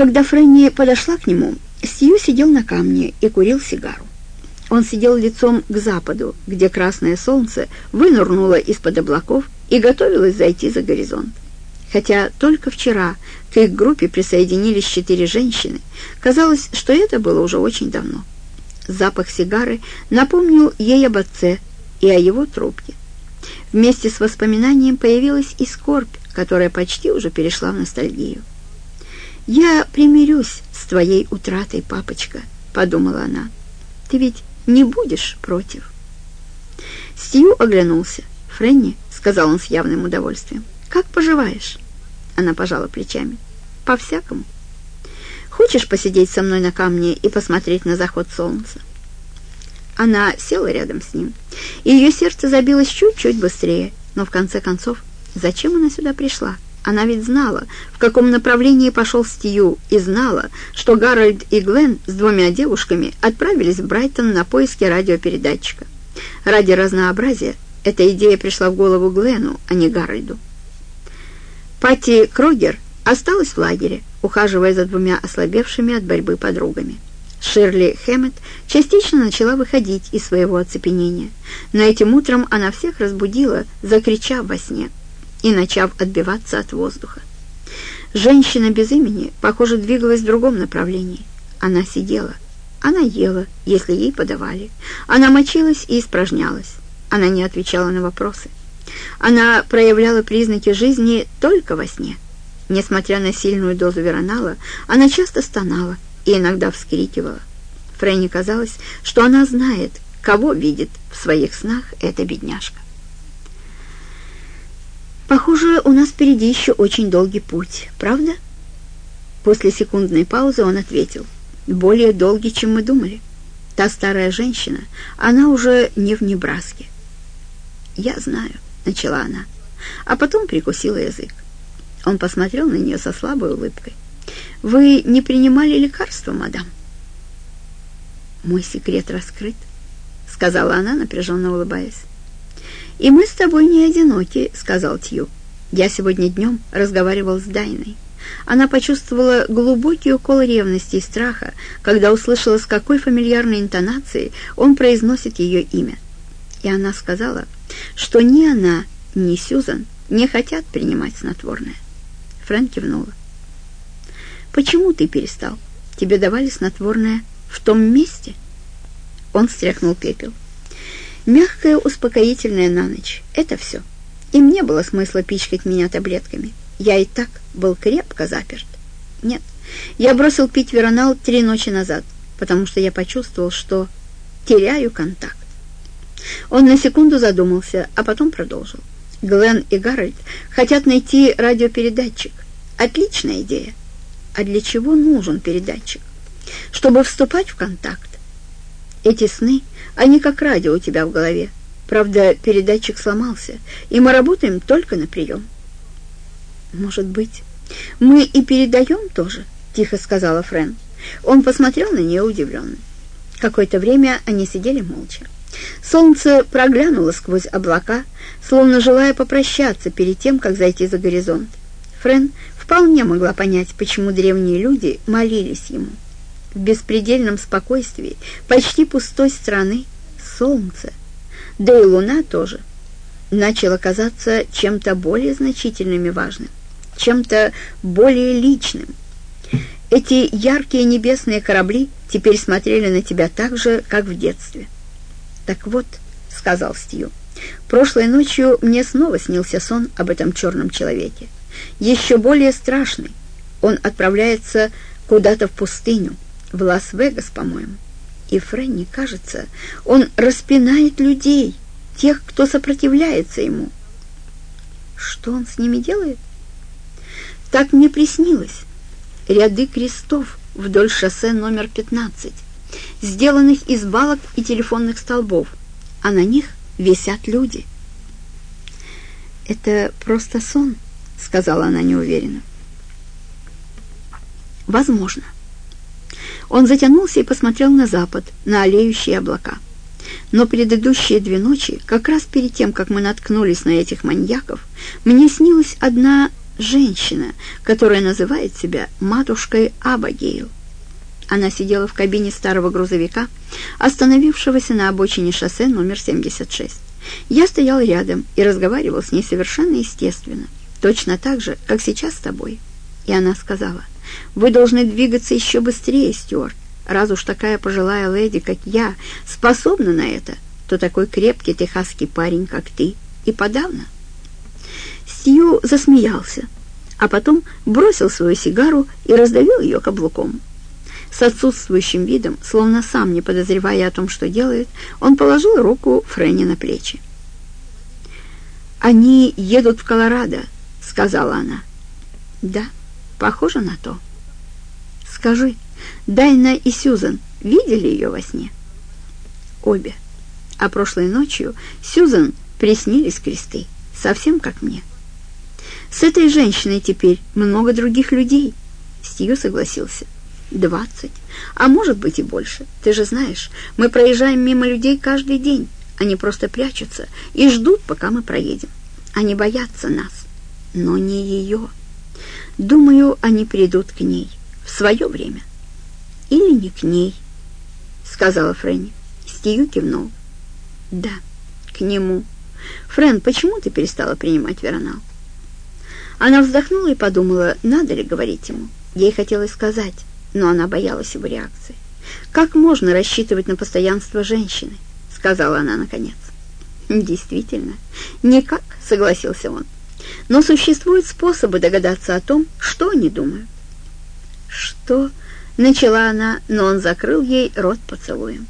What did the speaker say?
Когда Фрэнни подошла к нему, Стью сидел на камне и курил сигару. Он сидел лицом к западу, где красное солнце вынырнуло из-под облаков и готовилось зайти за горизонт. Хотя только вчера к их группе присоединились четыре женщины, казалось, что это было уже очень давно. Запах сигары напомнил ей об отце и о его трубке. Вместе с воспоминанием появилась и скорбь, которая почти уже перешла в ностальгию. «Я примирюсь с твоей утратой, папочка», — подумала она. «Ты ведь не будешь против?» Стью оглянулся. «Фрэнни», — сказал он с явным удовольствием, — «как поживаешь?» Она пожала плечами. «По-всякому. Хочешь посидеть со мной на камне и посмотреть на заход солнца?» Она села рядом с ним, и ее сердце забилось чуть-чуть быстрее. Но в конце концов, зачем она сюда пришла? Она ведь знала, в каком направлении пошел Стью, и знала, что Гарольд и Глен с двумя девушками отправились в Брайтон на поиски радиопередатчика. Ради разнообразия эта идея пришла в голову Глену, а не Гарольду. Пати Крогер осталась в лагере, ухаживая за двумя ослабевшими от борьбы подругами. Ширли Хэммет частично начала выходить из своего оцепенения, но этим утром она всех разбудила, закричав во сне и начав отбиваться от воздуха. Женщина без имени, похоже, двигалась в другом направлении. Она сидела, она ела, если ей подавали. Она мочилась и испражнялась. Она не отвечала на вопросы. Она проявляла признаки жизни только во сне. Несмотря на сильную дозу веронала, она часто стонала и иногда вскрикивала. Фрэнни казалось, что она знает, кого видит в своих снах эта бедняжка. «Похоже, у нас впереди еще очень долгий путь, правда?» После секундной паузы он ответил. «Более долгий, чем мы думали. Та старая женщина, она уже не в Небраске». «Я знаю», — начала она, а потом прикусила язык. Он посмотрел на нее со слабой улыбкой. «Вы не принимали лекарства, мадам?» «Мой секрет раскрыт», — сказала она, напряженно улыбаясь. «И мы с тобой не одиноки», — сказал Тью. «Я сегодня днем разговаривал с Дайной. Она почувствовала глубокий укол ревности и страха, когда услышала, с какой фамильярной интонацией он произносит ее имя. И она сказала, что ни она, ни Сьюзан не хотят принимать снотворное. Фрэнк кивнула. «Почему ты перестал? Тебе давали снотворное в том месте?» Он стряхнул пепел. «Мягкое успокоительное на ночь. Это все. Им не было смысла пичкать меня таблетками. Я и так был крепко заперт. Нет, я бросил пить веронал три ночи назад, потому что я почувствовал, что теряю контакт. Он на секунду задумался, а потом продолжил. Глен и Гарольд хотят найти радиопередатчик. Отличная идея. А для чего нужен передатчик? Чтобы вступать в контакт. Эти сны, они как радио у тебя в голове. Правда, передатчик сломался, и мы работаем только на прием. Может быть, мы и передаем тоже, тихо сказала Френ. Он посмотрел на нее удивленно. Какое-то время они сидели молча. Солнце проглянуло сквозь облака, словно желая попрощаться перед тем, как зайти за горизонт. Френ вполне могла понять, почему древние люди молились ему. В беспредельном спокойствии почти пустой страны солнце, да и луна тоже, начало казаться чем-то более значительным и важным, чем-то более личным. Эти яркие небесные корабли теперь смотрели на тебя так же, как в детстве. «Так вот», — сказал Стью, — «прошлой ночью мне снова снился сон об этом черном человеке. Еще более страшный. Он отправляется куда-то в пустыню, в Лас-Вегас, по-моему. И Фрэнни, кажется, он распинает людей, тех, кто сопротивляется ему. Что он с ними делает? Так мне приснилось. Ряды крестов вдоль шоссе номер 15 сделанных из балок и телефонных столбов, а на них висят люди. «Это просто сон», — сказала она неуверенно. «Возможно». Он затянулся и посмотрел на запад, на олеющие облака. Но предыдущие две ночи, как раз перед тем, как мы наткнулись на этих маньяков, мне снилась одна женщина, которая называет себя матушкой Абагейл. Она сидела в кабине старого грузовика, остановившегося на обочине шоссе номер 76. Я стоял рядом и разговаривал с ней совершенно естественно, точно так же, как сейчас с тобой. И она сказала, «Вы должны двигаться еще быстрее, Стюарт. Раз уж такая пожилая леди, как я, способна на это, то такой крепкий техасский парень, как ты, и подавно». Стью засмеялся, а потом бросил свою сигару и раздавил ее каблуком. С отсутствующим видом, словно сам не подозревая о том, что делает, он положил руку Фрэнни на плечи. «Они едут в Колорадо», — сказала она. «Да, похоже на то». «Скажи, Дайна и Сьюзан видели ее во сне?» «Обе. А прошлой ночью Сьюзан приснились кресты, совсем как мне». «С этой женщиной теперь много других людей», — Стью согласился двадцать, а может быть и больше. Ты же знаешь, мы проезжаем мимо людей каждый день. Они просто прячутся и ждут, пока мы проедем. Они боятся нас, но не ее. Думаю, они придут к ней в свое время. Или не к ней, сказала Фрэнни. Стию кивнул. Да, к нему. Фрэн, почему ты перестала принимать веронал? Она вздохнула и подумала, надо ли говорить ему. Ей хотелось сказать но она боялась его реакции. «Как можно рассчитывать на постоянство женщины?» — сказала она наконец. «Действительно, никак», — согласился он. «Но существуют способы догадаться о том, что они думают». «Что?» — начала она, но он закрыл ей рот поцелуем.